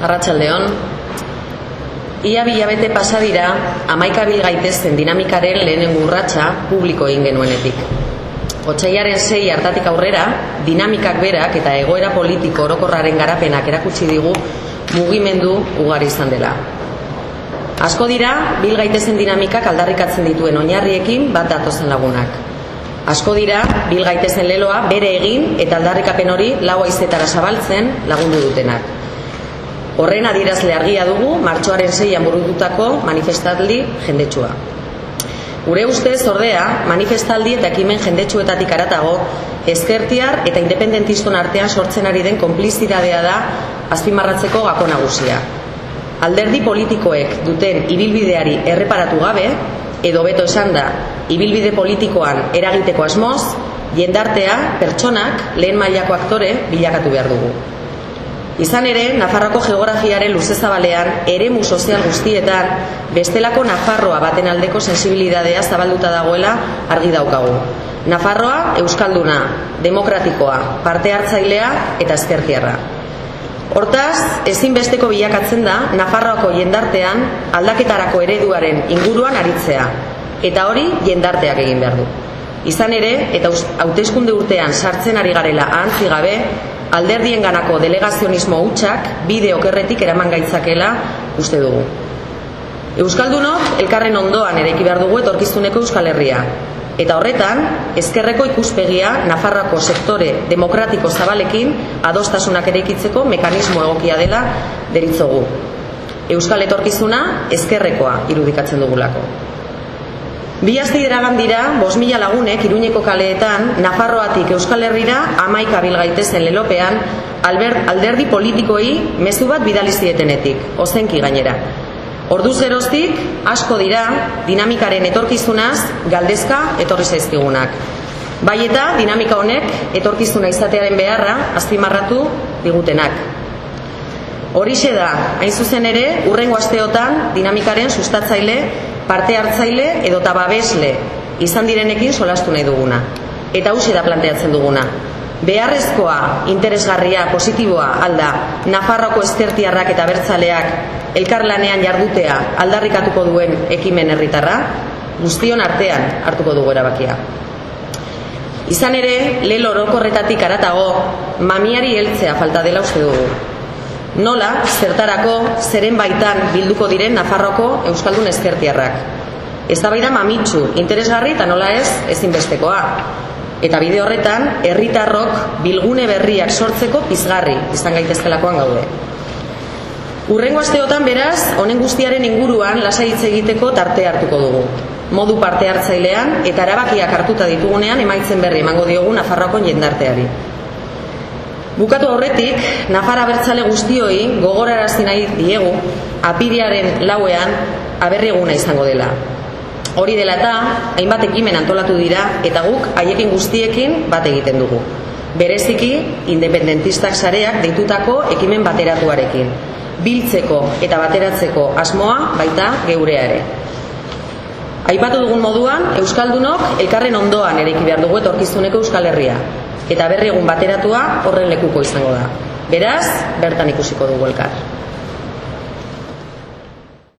Arratsaldeon. Ia bilabete pasa dira amaika gaitezen dinamikaren lehenen urratsa publiko egin genuenetik. Otsaiaren sei hartatik aurrera, dinamikak berak eta egoera politiko orokorraren garapenak erakutsi digu mugimendu ugari izan dela. Asko dira, bil gaitezen dinamikak aldarrikatzen dituen oinarriekin bat datozen lagunak. Asko dira, bil gaitezen leloa bere egin eta aldarrikapen hori lau aizetara zabaltzen lagundu dutenak. Horren adierazle argia dugu martxoaren zeian burututako manifestaldi jendetsua. Gure ustez, ordea, manifestaldi eta ekimen jendetsuetatik aratago, ezkertiar eta independentiston artean sortzen ari den konplizidadea da azpimarratzeko gako nagusia. Alderdi politikoek duten ibilbideari erreparatu gabe, edo beto esan da, ibilbide politikoan eragiteko asmoz, jendartea, pertsonak, lehen mailako aktore bilakatu behar dugu. Izan ere, Nafarroko geografiaren luzezabalean, eremu sozial guztietan, bestelako Nafarroa baten aldeko sensibilidadea zabalduta dagoela argi daukagu. Nafarroa, Euskalduna, demokratikoa, parte hartzailea eta ezkertiarra. Hortaz, ezinbesteko bilakatzen da Nafarroako jendartean aldaketarako ereduaren inguruan aritzea, eta hori jendarteak egin behar du. Izan ere, eta hauteskunde urtean sartzen ari garela ahantzi gabe, alderdien ganako delegazionismo hutsak bide okerretik eraman gaitzakela uste dugu. Euskaldunok elkarren ondoan eraiki behar dugu etorkiztuneko Euskal Herria. Eta horretan, ezkerreko ikuspegia Nafarroako sektore demokratiko zabalekin adostasunak eraikitzeko mekanismo egokia dela deritzogu. Euskal etorkizuna ezkerrekoa irudikatzen dugulako. Bi aste iragan dira, bos mila lagunek iruñeko kaleetan, Nafarroatik Euskal Herrira amaika bilgaitezen lelopean, albert, alderdi politikoei mezu bat bidalizietenetik, ozenki gainera. Orduz geroztik, asko dira, dinamikaren etorkizunaz, galdezka etorri zaizkigunak. Bai eta, dinamika honek, etorkizuna izatearen beharra, azpimarratu digutenak. Horixe da, hain zuzen ere, urrengo asteotan, dinamikaren sustatzaile, parte hartzaile edo babesle izan direnekin solastu nahi duguna. Eta hausia da planteatzen duguna. Beharrezkoa, interesgarria, positiboa alda, Nafarroko ezkertiarrak eta bertzaleak elkarlanean jardutea aldarrikatuko duen ekimen herritarra, guztion artean hartuko dugu erabakia. Izan ere, lelo orokorretatik aratago, mamiari heltzea falta dela uste dugu. Nola, zertarako, zeren baitan bilduko diren Nafarroko Euskaldun ezkertiarrak. Ez da mamitsu, interesgarri eta nola ez, ezinbestekoa. Eta bide horretan, herritarrok bilgune berriak sortzeko pizgarri izan gaitezkelakoan gaude. Urrengo asteotan beraz, honen guztiaren inguruan lasai hitz egiteko tarte hartuko dugu. Modu parte hartzailean eta erabakiak hartuta ditugunean emaitzen berri emango diogu Nafarroako jendarteari. Bukatu aurretik, Nafara bertzale guztioi gogorarazi nahi diegu apiriaren lauean aberrieguna izango dela. Hori dela eta, hainbat ekimen antolatu dira eta guk haiekin guztiekin bat egiten dugu. Bereziki, independentistak sareak deitutako ekimen bateratuarekin. Biltzeko eta bateratzeko asmoa baita geurea ere. Aipatu dugun moduan, Euskaldunok elkarren ondoan ereki behar dugu etorkizuneko Euskal Herria eta berri egun bateratua horren lekuko izango da. Beraz, bertan ikusiko dugu elkar.